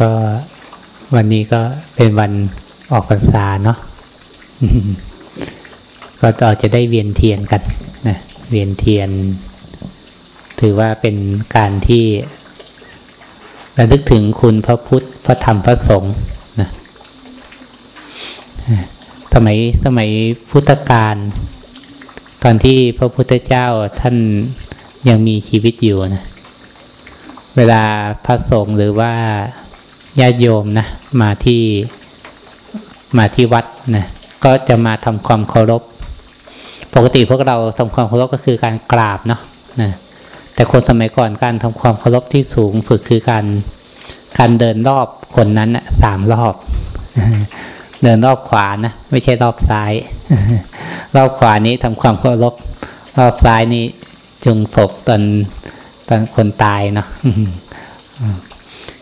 ก็วันนี้ก็เป็นวันออกพรรษาเนาะก็ต่อจะได้เวียนเทียนกันนะเวียนเทียน ถือว่าเป็นการที่ระลึกถึงคุณพระพุทธพระธรรมพระสงฆ์นะสมัยสมัยพุทธกาลตอนที่พระพุทธเจ้าท่านยังมีชีวิตอยู่นะเวลาพระสงฆ์หรือว่า ญาติโยมนะมาที่มาที่วัดนะก็จะมาทำความเคารพ ปกติพวกเราทำความเคารพก็คือการกราบเนาะนะแต่คนสมัยก่อนการทำความเคารพที่สูงสุดคือการการเดินรอบคนนั้นนะสามรอบ เดินรอบขวานะไม่ใช่รอบซ้าย รอบขวานี้ทำความเคารพรอบซ้ายนี้จุงศพตอนตอนคนตายเนาะ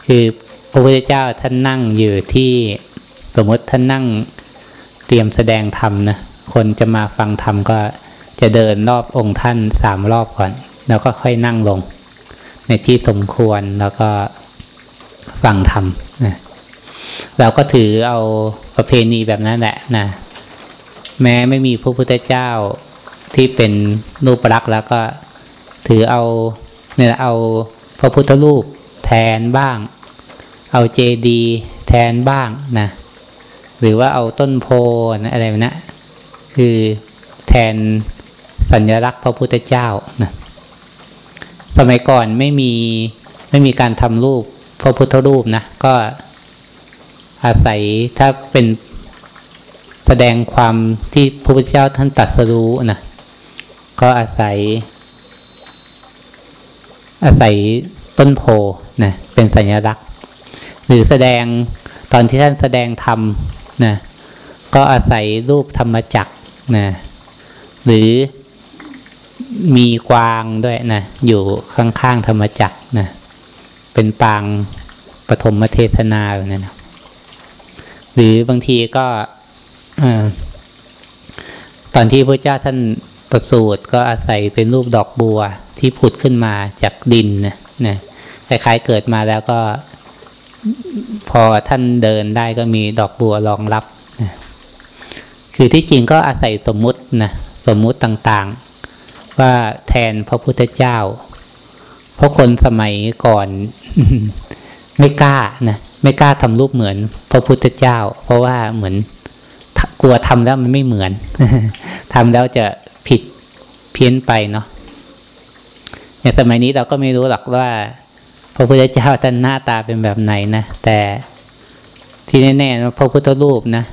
คือ ระพุทธเจ้าท่านนั่งอยู่ที่สมมติท่านนั่งเตรียมแสดงธรรมนะคนจะมาฟังธรรมก็จะเดินรอบองค์ท่านสามรอบก่อน แล้วก็ค่อยนั่งลง ในที่สมควรแล้วก็ฟังธรรมนะเราก็ถือเอาประเพณีแบบนั้นแหละนะแม้ไม่มีพระพุทธเจ้าที่เป็นรูปรักษ์แล้วก็ถือเอาเนี่ยเอาพระพุทธรูปแทนบ้าง เอาเจดีแทนบ้างนะหรือว่าเอาต้นโพนะอะไรนะคือแทนสัญลักษณ์พระพุทธเจ้านะสมัยก่อนไม่มีไม่มีการทำรูปพระพุทธรูปนะก็อาศัยถ้าเป็นแสดงความที่พระพุทธเจ้าท่านตรัสรู้นะก็อาศัย อาศัยต้นโพนะเป็นสัญลักษณ์ หรือแสดงตอนที่ท่านแสดงธรรมนะก็อาศัยรูปธรรมจักรนะหรือมีกวางด้วยนะอยู่ข้างๆธรรมจักรนะเป็นปางปฐมเทศนาแบบนั้นนะหรือบางทีก็ตอนที่พระเจ้าท่านประสูติก็อาศัยเป็นรูปดอกบัวที่ผุดขึ้นมาจากดินนะนะคล้ายๆเกิดมาแล้วก็ พอท่านเดินได้ก็มีดอกบัวรองรับนะคือที่จริงก็อาศัยสมมุตินะสมมุติต่างๆ ว่าแทนพระพุทธเจ้า เพราะคนสมัยก่อนไม่กล้านะไม่กล้าทำรูปเหมือนพระพุทธเจ้า เพราะว่าเหมือนกลัวทำแล้วมันไม่เหมือนทำแล้วจะผิดเพี้ยนไปเนาะอย่างสมัยนี้เราก็ไม่รู้หรอกว่า พระพุทธเจ้าท่านหน้าตาเป็นแบบไหนนะ แต่ที่แน่ๆพระพุทธรูปนะ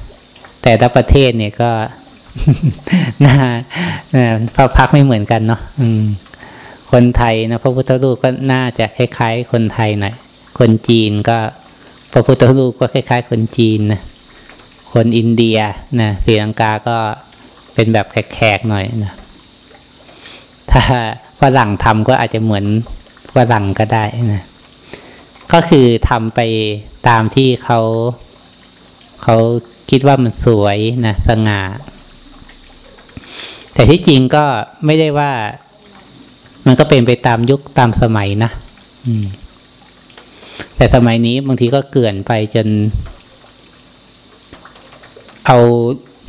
แต่ละประเทศเนี่ยก็หน้าพระพักไม่เหมือนกันเนาะคนไทยนะพระพุทธรูปก็น่าจะคล้าย ๆ คนไทยหน่อยคนจีนก็พระพุทธรูปก็คล้าย ๆ คนจีนนะคนอินเดียนะศรีลังกาก็เป็นแบบแขกๆหน่อยนะถ้าฝรั่งทำก็อาจจะเหมือนฝรั่งก็ได้นะ ก็คือทำไปตามที่เขาเขาคิดว่ามันสวยนะสง่า แต่ที่จริงก็ไม่ได้ว่า มันก็เป็นไปตามยุคตามสมัยนะแต่สมัยนี้บางทีก็เกินไปจน เอา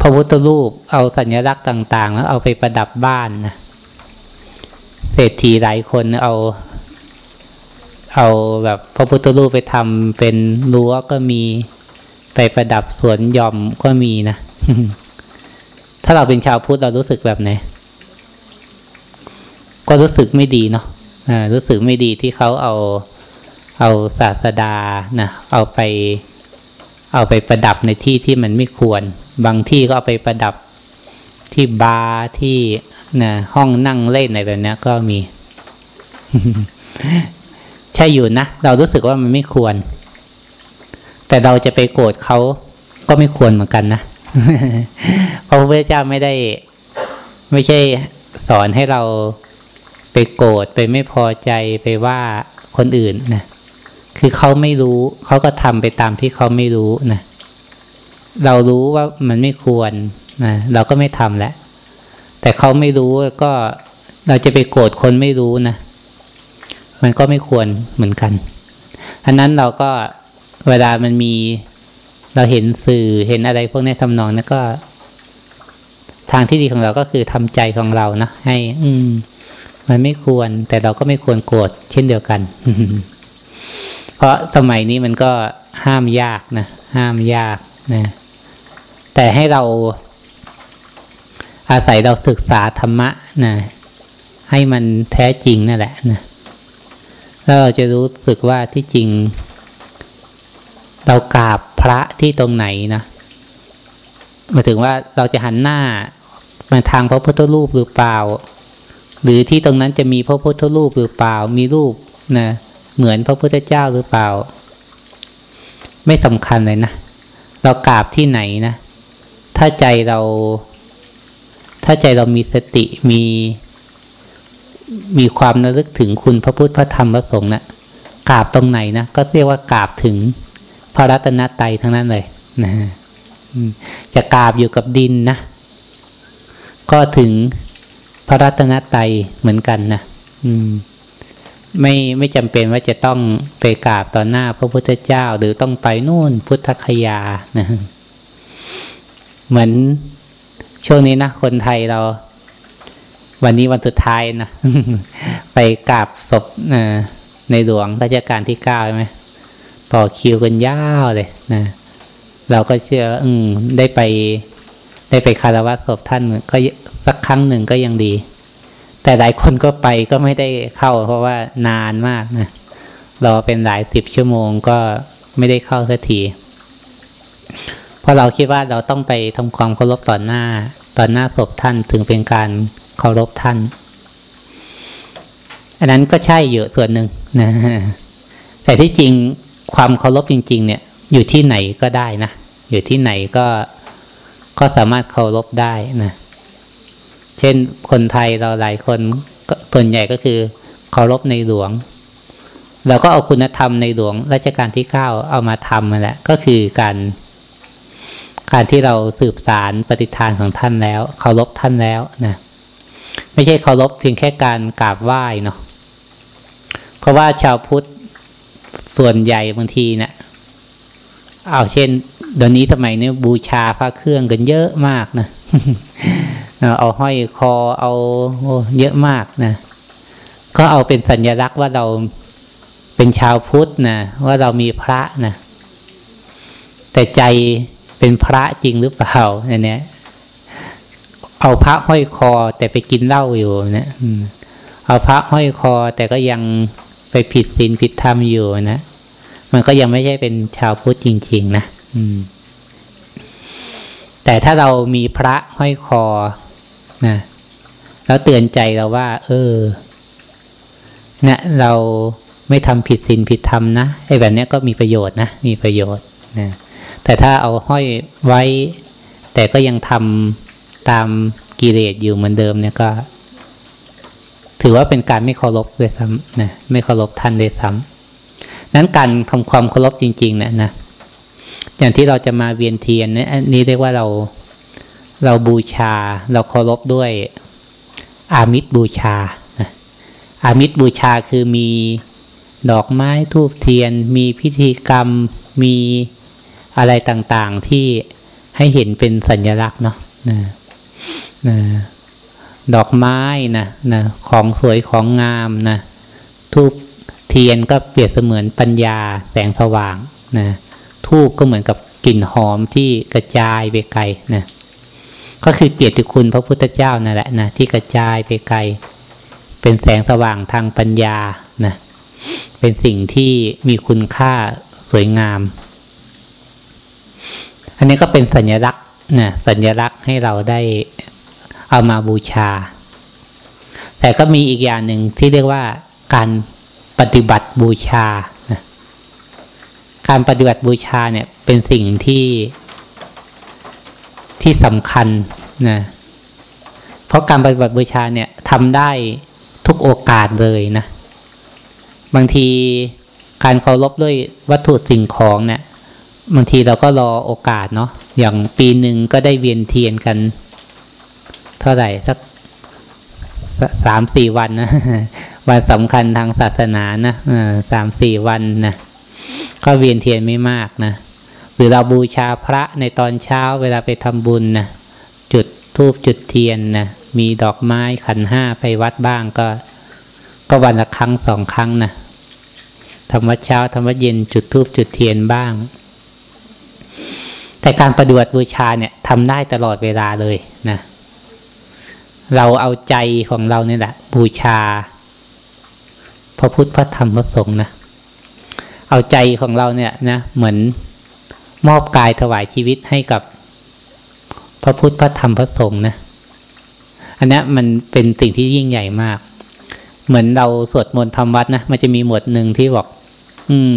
พระพุทธรูป เอาสัญลักษณ์ต่าง ๆ แล้วเอาไปประดับบ้านนะเศรษฐีหลายคนเอา เอาแบบพระพุทธรูปไปทำเป็นรั้วก็มีไปประดับสวนยอมก็มีนะ ถ้าเราเป็นชาวพุทธเรารู้สึกแบบไหน ก็รู้สึกไม่ดีเนาะะรู้สึกไม่ดีที่เขาเอาเอาศาสดานะเอาไป เอาไปประดับในที่ที่มันไม่ควร บางที่ก็เอาไปประดับที่บาร์ที่นะห้องนั่งเล่นอะไรแบบนี้ก็มี ใช่อยู่นะ เรารู้สึกว่ามันไม่ควร แต่เราจะไปโกรธเขาก็ไม่ควรเหมือนกันนะเพราะพระพุทธเจ้าไม่ได้ ไม่ใช่สอนให้เราไปโกรธไปไม่พอใจไปว่าคนอื่นนะคือเขาไม่รู้เขาก็ทำไปตามที่เขาไม่รู้นะเรารู้ว่ามันไม่ควรนะเราก็ไม่ทำแล้วแต่เขาไม่รู้ก็เราจะไปโกรธคนไม่รู้นะ มันก็ไม่ควรเหมือนกันอันนั้นเราก็เวลามันมีเราเห็นสื่อเห็นอะไรพวกนี้ทำนองนั้นก็ ทางที่ดีของเราก็คือทำใจของเรานะให้ อืม มันไม่ควร แต่เราก็ไม่ควรโกรธเช่นเดียวกันเพราะสมัยนี้มันก็ห้ามยากนะห้ามยากนะแต่ให้เราอาศัยเราศึกษาธรรมะนะให้มันแท้จริงนั่นแหละนะ แล้วเราจะรู้สึกว่าที่จริง เรากราบพระที่ตรงไหนนะหมายถึงว่าเราจะหันหน้ามาทางพระพุทธรูปหรือเปล่า หรือที่ตรงนั้นจะมีพระพุทธรูปหรือเปล่า มีรูปนะเหมือนพระพุทธเจ้าหรือเปล่า ไม่สำคัญเลยนะเรากราบที่ไหนนะถ้าใจเรา ถ้าใจเรามีสติมี มีความระลึกถึงคุณพระพุทธพระธรรมพระสงฆ์นะกราบตรงไหนนะก็เรียกว่ากราบถึงพระรัตนตรัยทั้งนั้นเลยนะจะกราบอยู่กับดินนะ ก็ถึงพระรัตนตรัยเหมือนกันนะอืมไม่ไม่จำเป็นว่าจะต้องไปกราบต่อหน้าพระพุทธเจ้า หรือต้องไปนู่นพุทธคยานะเหมือนช่วงนี้นะคนไทยเรา วันนี้วันสุดท้ายนะ ไปกราบศพในหลวงรัชกาลที่เก้าใช่ไหมต่อคิวกันยาวเลยนะเราก็เชื่อ อืมได้ไป ได้ไปคารวะศพท่านก็สักครั้งหนึ่งก็ยังดี แต่หลายคนก็ไปก็ไม่ได้เข้า เพราะว่านานมากนะรอเป็นหลายสิบชั่วโมงก็ไม่ได้เข้าสักทีเพราะเราคิดว่าเราต้องไปทำความเคารพต่อหน้าต่อหน้าศพท่านถึงเป็นการเเคารพท่าน อันนั้นก็ใช่เยอะส่วนหนึ่งนะแต่ที่จริงความเคารพจริง ๆ เนี่ย อยู่ที่ไหนก็ได้นะอยู่ที่ไหนก็ก็สามารถเคารพได้นะเช่นคนไทยเราหลายคนส่วนใหญ่ก็คือเคารพในหลวงเราก็เอาคุณธรรมในหลวงรัชกาลที่เก้าเอามาทำมาแหละก็คือการการที่เราสืบสารปฏิทานของท่านแล้วเคารพท่านแล้วนะ ไม่ใช่เคารพเพียงแค่การกราบไหว้เนาะเพราะว่าชาวพุทธส่วนใหญ่บางทีเนะี่ยเอาเช่นเดี๋ยวนี้สมัยนี้บูชาพระเครื่องกันเยอะมากนะเอาห้อยคอเอาเยอะมากนะ ก็เอาเป็นสัญลักษณ์ว่าเราเป็นชาวพุทธนะว่าเรามีพระนะแต่ใจเป็นพระจริงหรือเปล่าเนี่ย เอาพระห้อยคอแต่ไปกินเหล้าอยู่นะเอาพระห้อยคอแต่ก็ยังไปผิดศีลผิดธรรมอยู่นะมันก็ยังไม่ใช่เป็นชาวพุทธจริง ๆ นะแต่ถ้าเรามีพระห้อยคอนะแล้วเตือนใจเราว่า เออเนะี่ยเราไม่ทำผิดศีลผิดธรรมนะไอ้แบบนี้ก็มีประโยชน์นะมีประโยชน์นะแต่ถ้าเอาห้อยไว้ แต่ก็ยังทำ ตามกิเลสอยู่เหมือนเดิมเนี่ยก็ ถือว่าเป็นการไม่เคารพเลยซ้ำนะไม่เคารพท่านเลยซ้ำนั้นการทำความเคารพจริงๆเนี่ยนะอย่างที่เราจะมาเวียนเทียนเนี่ยนี้เรียกว่าเราเราบูชา เราเคารพด้วยอามิตรบูชานะอามิตรบูชาคือมีดอกไม้ทูบเทียน มีพิธีกรรมมีอะไรต่างๆที่ให้เห็นเป็นสัญลักษณ์เนาะนะ นะดอกไม้นะนะของสวยของงามนะทูบเทียนก็เปรียบเสมือนปัญญาแสงสว่างนะทูบก็เหมือนกับกลิ่นหอมที่กระจายไปไกลนะก็คือเกียรติคุณพระพุทธเจ้านั่นแหละนะที่กระจายไปไกล เป็นแสงสว่างทางปัญญานะเป็นสิ่งที่มีคุณค่าสวยงาม อันนี้ก็เป็นสัญลักษณ์นะสัญลักษณ์ให้เราได้ เอามาบูชา แต่ก็มีอีกอย่างหนึ่งที่เรียกว่าการปฏิบัติบูชา การปฏิบัติบูชาเนี่ยเป็นสิ่งที่ที่สำคัญนะเพราะการปฏิบัติบูชาเนี่ยทำได้ทุกโอกาสเลยนะบางทีการเคารพด้วยวัตถุสิ่งของเนี่ยบางทีเราก็รอโอกาสเนาะอย่างปีหนึ่งก็ได้เวียนเทียนกัน เท่าไหร่สักสามสี่วันนะวันสำคัญทางศาสนานะสามสี่วันนะก็เวียนเทียนไม่มากนะหรือเราบูชาพระในตอนเช้าเวลาไปทำบุญนะจุดธูปจุดเทียนนะมีดอกไม้ขันห้าไปวัดบ้างก็ ก็วันละครั้งสองครั้งนะทำวัดเช้าทำวัดเย็นจุดธูปจุดเทียนบ้าง แต่การประดวดบูชาเนี่ยทำได้ตลอดเวลาเลยนะ เราเอาใจของเราเนี่ยแหละ บูชา พระพุทธพระธรรมพระสงฆ์นะเอาใจของเราเนี่ยนะเหมือนมอบกายถวายชีวิตให้กับพระพุทธพระธรรมพระสงฆ์นะอันนี้มันเป็นสิ่งที่ยิ่งใหญ่มาก เหมือนเราสวดมนต์ทำวัดนะมันจะมีหมวดหนึ่งที่บอก อืม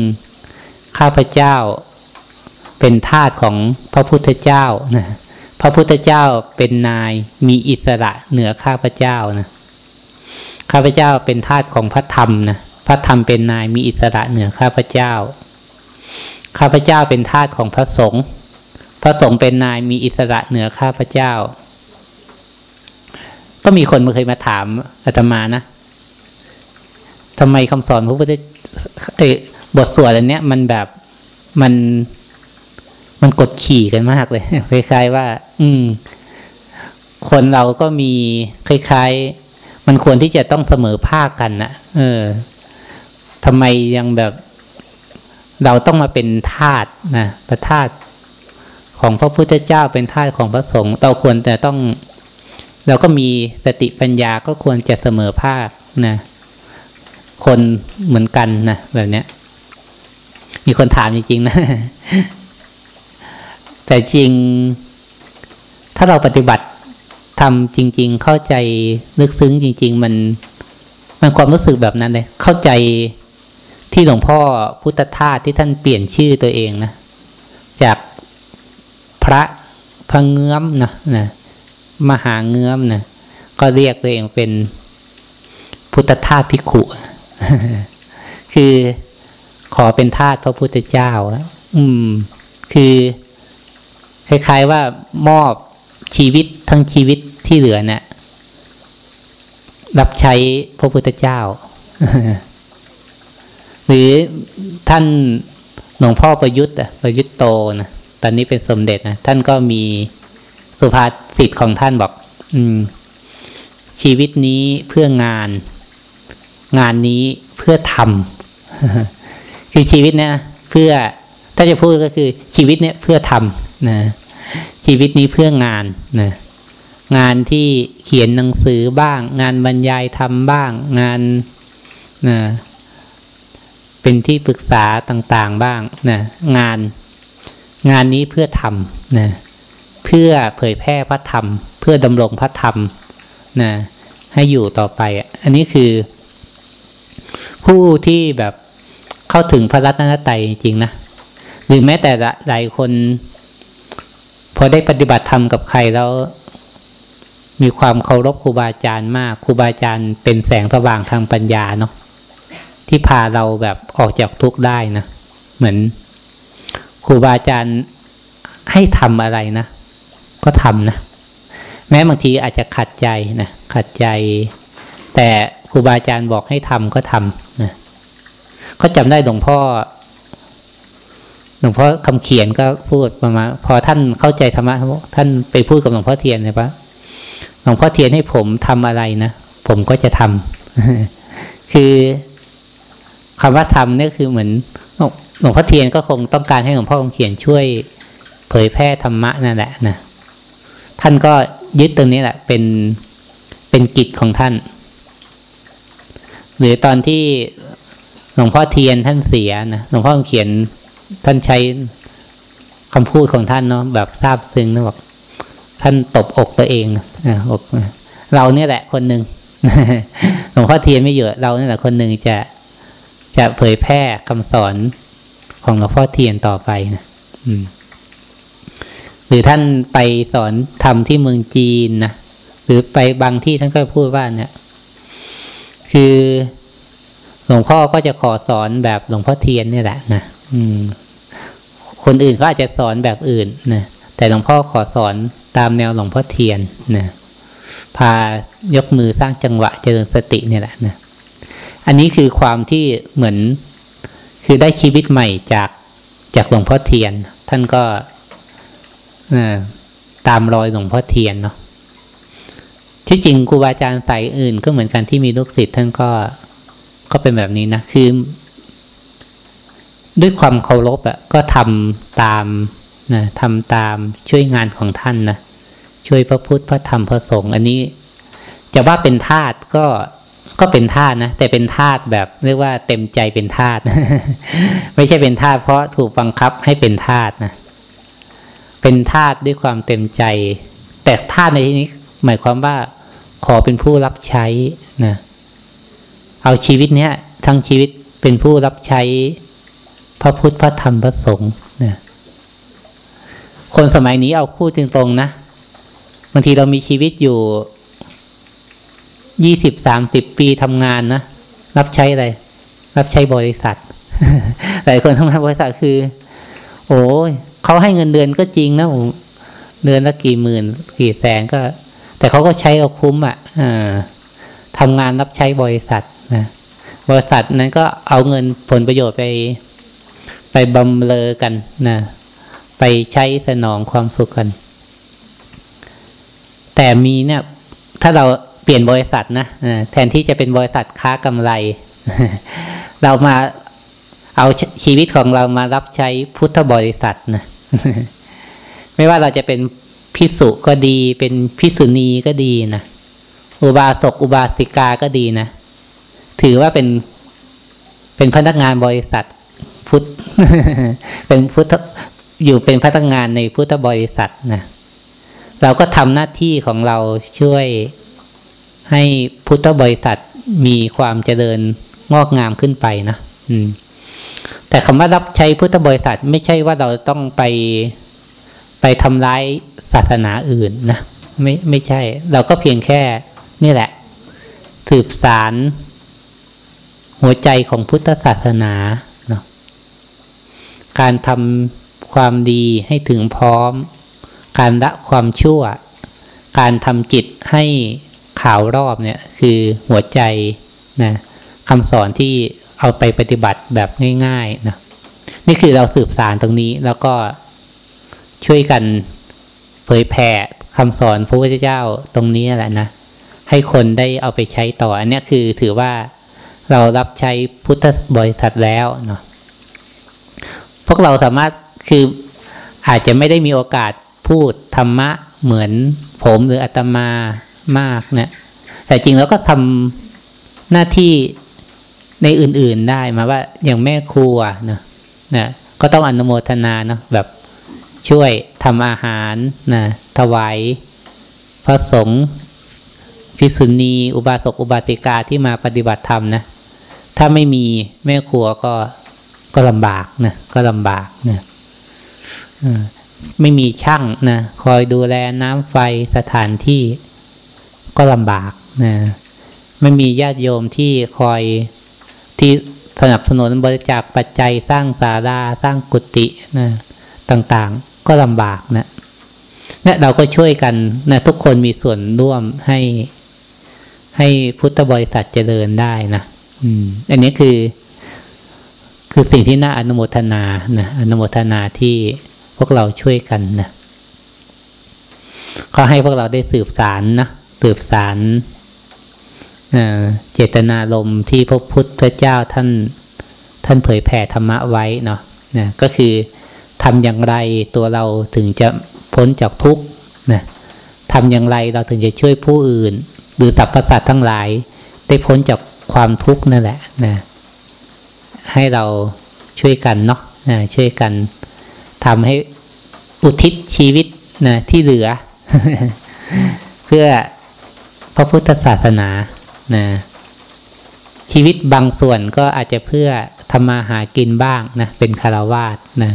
ข้าพเจ้าเป็นทาสของพระพุทธเจ้านะ พระพุทธเจ้าเป็นนายมีอิสระเหนือข้าพเจ้านะข้าพเจ้าเป็นทาสของพระธรรมนะพระธรรมเป็นนายมีอิสระเหนือข้าพเจ้า ข้าพเจ้าเป็นทาสของพระสงฆ์พระสงฆ์เป็นนายมีอิสระเหนือข้าพเจ้า ก็มีคนมาเคยมาถามอาตมานะทำไมคำสอนพระพุทธบทสวดอันเนี้ย มันแบบมัน มันกดขี่กันมากเลยคล้ายๆว่า อืม คนเราก็มีคล้ายๆ มันควรที่จะต้องเสมอภาคกันนะเออทำไมยังแบบ เราต้องมาเป็นทาสนะประทาสของพระพุทธเจ้าเป็นทาสของพระสงฆ์เราควรแต่ต้องเราก็มีสติปัญญาก็ควรจะเสมอภาคนะ คนเหมือนกันนะแบบเนี้ย มีคนถามจริงๆนะ แต่จริง ถ้าเราปฏิบัติทำจริง ๆ เข้าใจลึกซึ้งจริง ๆ มันมันความรู้สึกแบบนั้นเลย เข้าใจที่หลวงพ่อพุทธทาสที่ท่านเปลี่ยนชื่อตัวเองนะ จากพระพระเงื้อมนะนะมหาเงื้อมนะก็เรียกตัวเองเป็นพุทธทาสพิขุ คือขอเป็นทาสพระพุทธเจ้าอืม คือ คล้ายๆว่ามอบชีวิตทั้งชีวิตที่เหลือเนะี่ยรับใช้พระพุทธเจ้า หรือท่านหลวงพ่อประยุทธ์อะประยุทธ์โตนะตอนนี้เป็นสมเด็จนะท่านก็มีสุภาษิตของท่านบอก อืม ชีวิตนี้เพื่องาน งานนี้เพื่อทำคือชีวิตเนี่ยเพื่อถ้าจะพูดก็คือชีวิตเนี่ยเพื่อทำนะ ชีวิตนี้เพื่องานนะงานที่เขียนหนังสือบ้าง งานบรรยายทำบ้าง งานนะเป็นที่ปรึกษาต่างๆบ้างนะงานงานนี้เพื่อทำนะเพื่อเผยแพร่พระธรรม เพื่อดำรงพระธรรมนะให้อยู่ต่อไป อันนี้คือ ผู้ที่แบบเข้าถึงพระรัตนตรัยจริงนะหรือแม้แต่หลายคน พอได้ปฏิบัติธรรมกับใครแล้ว มีความเคารพครูบาอาจารย์มากครูบาอาจารย์เป็นแสงสว่างทางปัญญาเนาะที่พาเราแบบออกจากทุกข์ได้นะเหมือนครูบาอาจารย์ให้ทำอะไรนะ ก็ทำนะ แม้บางทีอาจจะขัดใจนะขัดใจ แต่ครูบาอาจารย์บอกให้ทำก็ทำนะเขาจำได้หลวงพ่อ หลวงพ่อคำเขียนก็พูดประมาณพอท่านเข้าใจธรรมะท่านไปพูดกับหลวงพ่อเทียนเลยปะหลวงพ่อเทียนให้ผมทำอะไรนะผมก็จะทำคือคำว่าทำนี่คือเหมือนหลวงพ่อเทียนก็คงต้องการให้หลวงพ่อคำเขียนช่วย เผยแพร่ธรรมะนั่นแหละนะท่านก็ยึดตรงนี้แหละ เป็นเป็นกิจของท่าน หรือตอนที่หลวงพ่อเทียนท่านเสียนะหลวงพ่อคำเขียน ท่านใช้คำพูดของท่านเนาะแบบซาบซึ้งนะบอกท่านตบอกตัวเองนะอกเราเนี่ยแหละคนหนึ่งหลวงพ่อเทียนไม่เยอะเราเนี่ยแหละคนหนึ่งจะจะเผยแพร่คำสอนของหลวงพ่อเทียนต่อไปนะอืมหรือท่านไปสอนทำที่เมืองจีนนะหรือไปบางที่ท่านก็พูดว่าเนี่ย คือหลวงพ่อก็จะขอสอนแบบหลวงพ่อเทียนนี่แหละนะอืม คนอื่นก็อาจจะสอนแบบอื่นนะแต่หลวงพ่อขอสอนตามแนวหลวงพ่อเทียนนะพายกมือสร้างจังหวะเจริญสติเนี่ยแหละนะอันนี้คือความที่เหมือนคือได้ชีวิตใหม่จากจากหลวงพ่อเทียน ท่านก็ตามรอยหลวงพ่อเทียนเนาะที่จริงครูบาอาจารย์สายอื่นก็เหมือนกันที่มีลูกศิษย์ท่านก็ก็เป็นแบบนี้นะคือ ด้วยความเคารพอะก็ทำตามนะทำตามช่วยงานของท่านนะช่วยพระพุทธพระธรรมพระสงฆ์อันนี้ จะว่าเป็นทาสก็ก็เป็นทาสนะแต่เป็นทาสแบบเรียกว่าเต็มใจเป็นทาสไม่ใช่เป็นทาสเพราะถูกบังคับให้เป็นทาสนะเป็นทาสด้วยความเต็มใจ แต่ทาสในที่นี้ หมายความว่าขอเป็นผู้รับใช้นะเอาชีวิตเนี้ยทั้งชีวิตเป็นผู้รับใช้ พระพุทธพระธรรมพระสงฆ์นะคนสมัยนี้เอาพูดตรงๆนะบางทีเรามีชีวิตอยู่ยี่สิบสามสิบปีทำงานนะรับใช้อะไร รับใช้บริษัท หลายคนทำงานบริษัทคือ โอ้ยเขาให้เงินเดือนก็จริงนะผมเดือนละกี่หมื่น กี่แสนก็ แต่เขาก็ใช้เราคุ้มอะทำงานรับใช้บริษัทนะบริษัทนั้นก็เอาเงินผลประโยชน์ไป บำเรอกันนะไปใช้สนองความสุขกัน แต่มีเนี่ย ถ้าเราเปลี่ยนบริษัทนะแทนที่จะเป็นบริษัทค้ากำไร เรามาเอาชีวิตของเรามารับใช้พุทธบริษัทนะไม่ว่าเราจะเป็นพิสุก็ดี เป็นพิสุณีก็ดีนะอุบาสกอุบาสิกาก็ดีนะ ถือว่าเป็นเป็นพนักงานบริษัท พุทธเป็นพุทธอยู่เป็นพนักงานในพุทธบริษัทนะเราก็ทำหน้าที่ของเราช่วยให้พุทธบริษัทมีความเจริญงอกงามขึ้นไปนะอืม แต่คำว่ารับใช้พุทธบริษัทไม่ใช่ว่าเราต้องไปไปทำร้ายศาสนาอื่นนะไม่ไม่ใช่ เราก็เพียงแค่นี่แหละ สืบสาร หัวใจของพุทธศาสนา การทำความดีให้ถึงพร้อม การละความชั่ว การทำจิตให้ข่าวรอบเนี่ยคือหัวใจนะคำสอนที่เอาไปปฏิบัติแบบง่ายๆนะนี่คือเราสืบสารตรงนี้แล้วก็ช่วยกันเผยแผ่คำสอนพระพุทธเจ้าตรงนี้แหละนะให้คนได้เอาไปใช้ต่อ อันนี้คือถือว่าเรารับใช้พุทธบริษัทแล้วเนาะ วกเราสามารถคืออาจจะไม่ได้มีโอกาสพูดธรรมะเหมือนผมหรืออาตมามากเนะี่ยแต่จริงแล้วก็ทำหน้าที่ในอื่นๆได้มาว่าอย่างแม่ครัวเนะนะก็ต้องอนุโมทนาเนาะแบบช่วยทำอาหารนะถวายพระสงฆ์พิสุณี อุบาสกอุบาสิกาที่มาปฏิบัติธรรมนะ ถ้าไม่มีแม่ครัวก็ ก็ลำบากนะก็ลำบากนะไม่มีช่างนะคอยดูแลน้ำไฟสถานที่ก็ลำบากนะไม่มีญาติโยมที่คอยที่สนับสนุนบริจาคปัจจัยสร้างศาลาสร้างกุฏินะต่างๆ ก็ลำบากนะเนี่ยเราก็ช่วยกันนะทุกคนมีส่วนร่วมให้ ให้พุทธบริษัทเจริญได้นะอืม อันนี้คือ คือสิ่งที่น่าอนุโมทนานะอนุโมทนาที่พวกเราช่วยกันนะก็ให้พวกเราได้สืบสารนะสืบสารเจตนารมณ์ที่พระพุทธเจ้าท่านท่านเผยแผ่ธรรมะไว้เนาะนะก็คือทำอย่างไรตัวเราถึงจะพ้นจากทุกข์นะทำอย่างไรเราถึงจะช่วยผู้อื่น หรือสรรพสัตว์ทั้งหลาย ได้พ้นจากความทุกข์นั่นแหละนะ ให้เราช่วยกันเนาะนะช่วยกันทำให้อุทิศชีวิตนะที่เหลือ เพื่อพระพุทธศาสนานะชีวิตบางส่วนก็อาจจะเพื่อทำมาหากินบ้างนะเป็นคารวาสนะ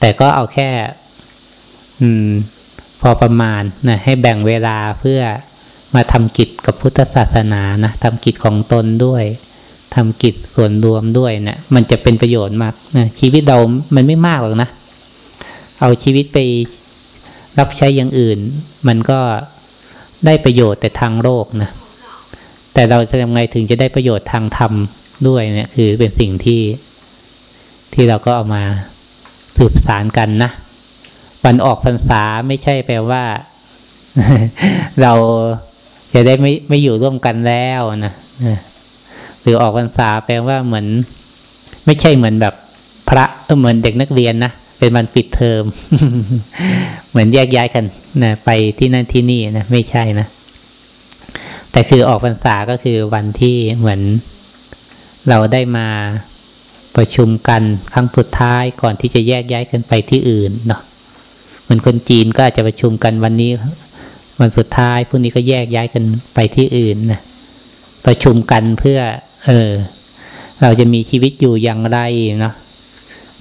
แต่ก็เอาแค่ อืม พอประมาณนะให้แบ่งเวลาเพื่อมาทำกิจกับพุทธศาสนานะทำกิจของตนด้วย ทำกิจส่วนรวมด้วยเนะี่ยมันจะเป็นประโยชน์มากนะชีวิตเรามันไม่มากหรอกนะ เอาชีวิตไปรับใช้อย่างอื่น มันก็ได้ประโยชน์แต่ทางโลกนะ แต่เราจะทำไงถึงจะได้ประโยชน์ทางธรรมด้วยเนี่ย คือเป็นสิ่งที่ที่เราก็เอามาสืบสารกันนะวันออกพรรษาไม่ใช่แปลว่า เราจะได้ไม่ไม่อยู่ร่วมกันแล้วนะ รือออกพรรษาแปลว่าเหมือน ไม่ใช่เหมือนแบบพระเหมือนเด็กนักเรียนนะเป็นวันปิดเทอม เหมือนแยกย้ายกันนะไปที่นั่นที่นี่นะไม่ใช่นะแต่คือออกพรรษาก็คือวันที่เหมือนเราได้มาประชุมกันครั้งสุดท้ายก่อนที่จะแยกย้ายกันไปที่อื่นเนาะเหมือนคนจีนก็อาจจะประชุมกันวันนี้ วันสุดท้ายพรุ่งนี้ก็แยกย้ายกันไปที่อื่นนะประชุมกันเพื่อ เออ เราจะมีชีวิตอยู่อย่างไรเนาะ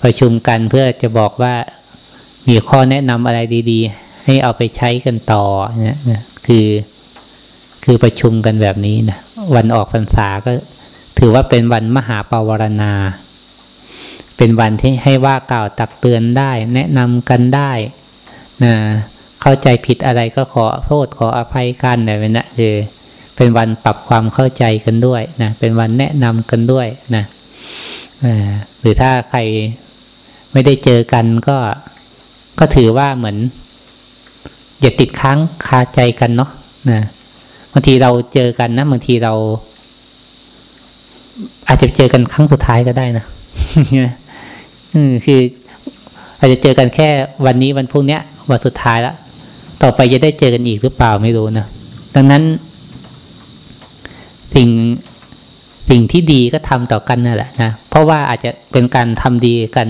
ประชุมกันเพื่อจะบอกว่ามีข้อแนะนำอะไรดี ๆ ให้เอาไปใช้กันต่อเนี่ยคือ คือประชุมกันแบบนี้นะวันออกพรรษาก็ ถือว่าเป็นวันมหาปวารณา เป็นวันที่ให้ว่ากล่าวตักเตือนได้ แนะนำกันได้นะเข้าใจผิดอะไรก็ขอโทษขออภัยกันแบบนี้นะคือ เป็นวันปรับความเข้าใจกันด้วยนะเป็นวันแนะนำกันด้วยนะหรือถ้าใครไม่ได้เจอกันก็ก็ถือว่าเหมือน อย่าติดค้างคาใจกันเนาะนะบางทีเราเจอกันนะบางทีเรา อาจจะเจอกันครั้งสุดท้ายก็ได้นะคืออาจจะเจอกันแค่วันนี้วันพรุ่งนี้วันสุดท้ายแล้วต่อไปจะได้เจอกันอีกหรือเปล่าไม่รู้นะดังนั้น สิ่งสิ่งที่ดีก็ทำต่อกันนั่นแหละนะเพราะว่าอาจจะเป็นการทำดีกัน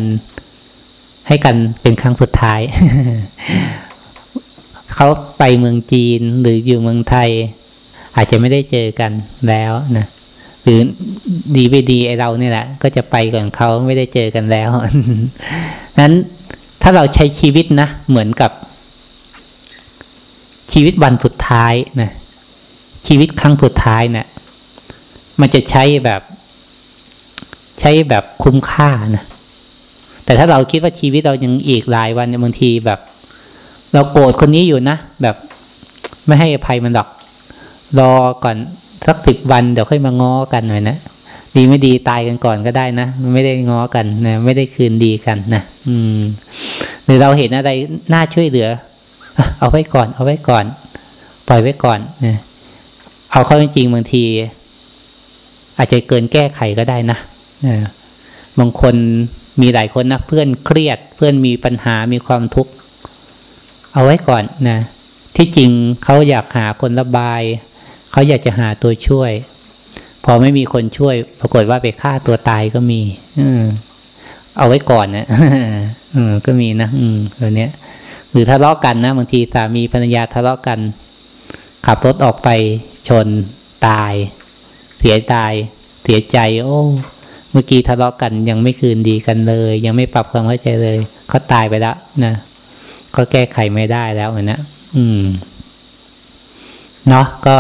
ให้กันเป็นครั้งสุดท้ายเขาไปเมืองจีนหรืออยู่เมืองไทย อาจจะไม่ได้เจอกันแล้วนะหรือดีไม่ดีไอเราเนี่ยแหละ ก็จะไปก่อนเขาไม่ได้เจอกันแล้วนั้นถ้าเราใช้ชีวิตนะเหมือนกับ ชีวิตวันสุดท้ายนะชีวิตครั้งสุดท้ายเนะี่ย มันจะใช้แบบ ใช้แบบคุ้มค่านะแต่ถ้าเราคิดว่าชีวิตเรายังอีกหลายวันบางทีแบบ เราโกรธคนนี้อยู่นะแบบไม่ให้อภัยมันหรอก รอก่อนสักสิบวันเดี๋ยวค่อยมาง้อกันหน่อยนะดีไม่ดีตายกันก่อนก็ได้นะไม่ได้ง้อกันนะไม่ได้คืนดีกันนะอืม หรือเราเห็นอะไรน่าช่วยเหลือเอาไว้ก่อน เอาไว้ก่อน ปล่อยไว้ก่อนนะเอาเข้าจริงบางที อาจจะเกินแก้ไขก็ได้นะบางคนมีหลายคนนะเพื่อนเครียด เพื่อนมีปัญหามีความทุกข์เอาไว้ก่อนนะที่จริงเขาอยากหาคนระบาย เขาอยากจะหาตัวช่วย พอไม่มีคนช่วย ปรากฏว่าไปฆ่าตัวตายก็มีเอาไว้ก่อนนะก็มีนะอืมแบบนี้ย หรือทะเลาะกันนะบางทีสามีภรรยาทะเลาะกัน ขับรถออกไปชนตาย เสียตายเสียใจ โอ้ เมื่อกี้ทะเลาะกันยังไม่คืนดีกันเลย ยังไม่ปรับความเข้าใจเลยเขาตายไปแล้วนะก็แก้ไขไม่ได้แล้วนะอืมเนาะก็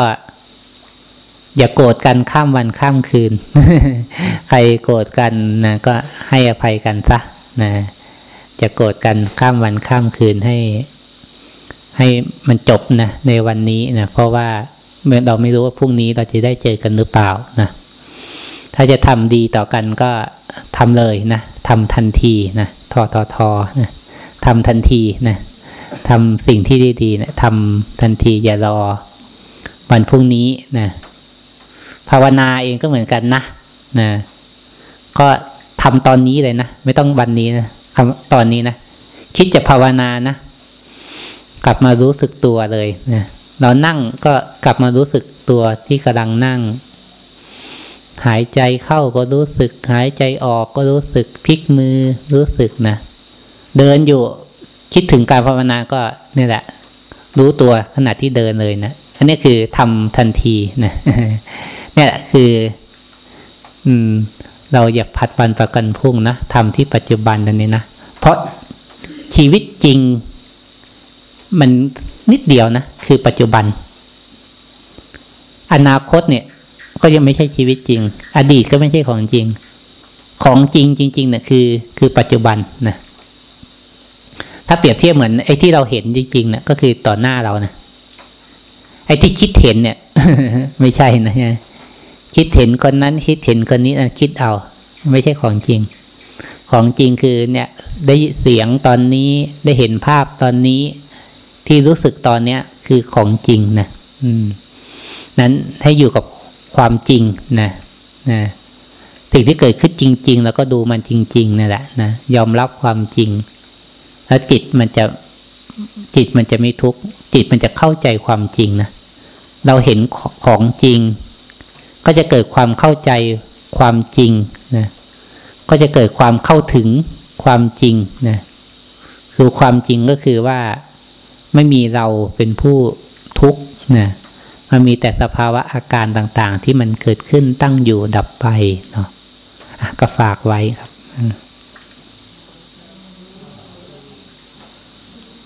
อย่าโกรธกันข้ามวันข้ามคืน ใครโกรธกันนะก็ให้อภัยกันซะนะจะโกรธกันข้ามวันข้ามคืนให้ ให้มันจบนะในวันนี้นะเพราะว่า เราไม่รู้ว่าพรุ่งนี้เราจะได้เจอกันหรือเปล่านะถ้าจะทำดีต่อกันก็ทำเลยนะทำทันทีนะทอทอทอนะทำทันทีนะทำสิ่งที่ดีๆนะทำทันทีอย่ารอวันพรุ่งนี้นะภาวนาเองก็เหมือนกันนะนะก็ทำตอนนี้เลยนะไม่ต้องวันนี้นะตอนนี้นะคิดจะภาวนานะ กลับมารู้สึกตัวเลยนะ เรานั่งก็กลับมารู้สึกตัวที่กำลังนั่ง หายใจเข้าก็รู้สึก หายใจออกก็รู้สึกพลิกมือรู้สึกนะ เดินอยู่คิดถึงการภาวนาก็นี่แหละ รู้ตัวขณะที่เดินเลยนะอันนี้คือทำทันทีนะนี่แหละคือ อืม เราอย่าผัดวันประกันพุ่งนะทำที่ปัจจุบันตอนนี้นะเพราะชีวิตจริง มันนิดเดียวนะ คือปัจจุบัน อนาคตเนี่ย ก็ยังไม่ใช่ชีวิตจริง อดีตก็ไม่ใช่ของจริง ของจริงจริงๆเนี่ยคือ คือปัจจุบันนะถ้าเปรียบเทียบเหมือนไอ้ที่เราเห็นจริงๆเนี่ยก็คือต่อหน้าเรานะไอ้ที่คิดเห็นเนี่ย ไม่ใช่นะคิดเห็นคนนั้น คิดเห็นคนนี้นะคิดเอา ไม่ใช่ของจริง ของจริงคือเนี่ย ได้เสียงตอนนี้ได้เห็นภาพตอนนี้ ที่รู้สึกตอนเนี้ยคือของจริงนะอืนั้นให้อยู่กับความจริงนะนะสิ่งที่เกิดขึ้นจริง ๆ แล้วก็ดูมันจริง ๆนั่นแหละนะยอมรับความจริง แล้วจิตมันจะจิตมันจะไม่ทุกข์จิตมันจะเข้าใจความจริงนะเราเห็นของจริง ก็จะเกิดความเข้าใจความจริงนะก็จะเกิดความเข้าถึงความจริงนะคือความจริงก็คือว่า ไม่มีเราเป็นผู้ทุกข์นะมันมีแต่สภาวะอาการต่างๆ ที่มันเกิดขึ้นตั้งอยู่ดับไปเนาะอะก็ฝากไว้ครับ